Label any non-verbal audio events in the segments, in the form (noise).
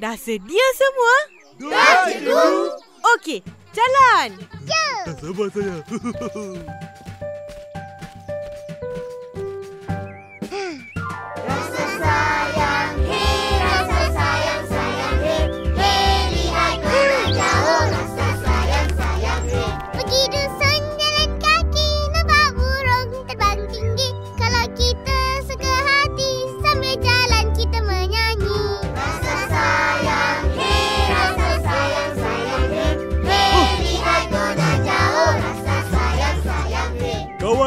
Dah sedia semua? Dah, Cikgu. Okey, jalan. Tak sabar saya. (laughs)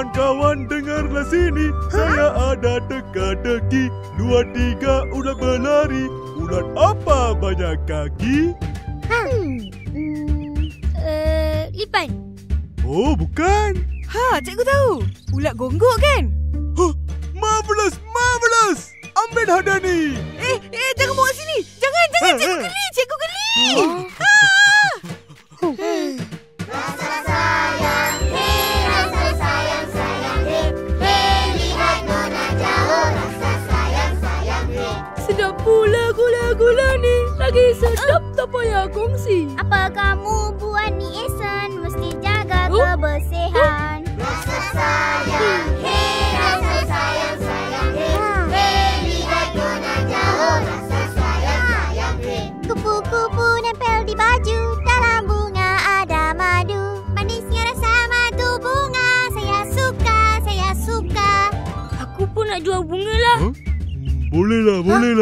Kawan-kawan dengarlah sini. Saya ada teka-teki. Dua tiga ulat berlari. Ulat apa banyak kaki? Hmm, hmm uh, Lipan Oh, bukan. Ha, cikgu tahu. Ulat gonggok kan? Huh, marvelous, marvelous. Ambil hadiah ni. Eh, eh jangan bawa sini. Jangan, jangan. Cikgu geli, cikgu geli. Rasa Sedap pula gula-gula ni. Lagi sedap tak payah kongsi. Apa kamu buat ni Eson Mesti jaga Oh. kebersihan Rasa sayang, hey, rasa sayang, sayang, hey. Hey, lihat mana jauh, rasa sayang, sayang, hey. Kupu-kupu nempel di baju Dalam bunga ada madu Manisnya rasa madu bunga Saya suka, saya suka Aku pun nak jual bunga lah. புள்ளில புள்ளில